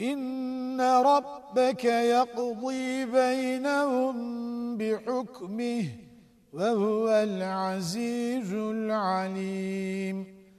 إن ربك يقضي بينهم بحكمه وهو العزيز العليم.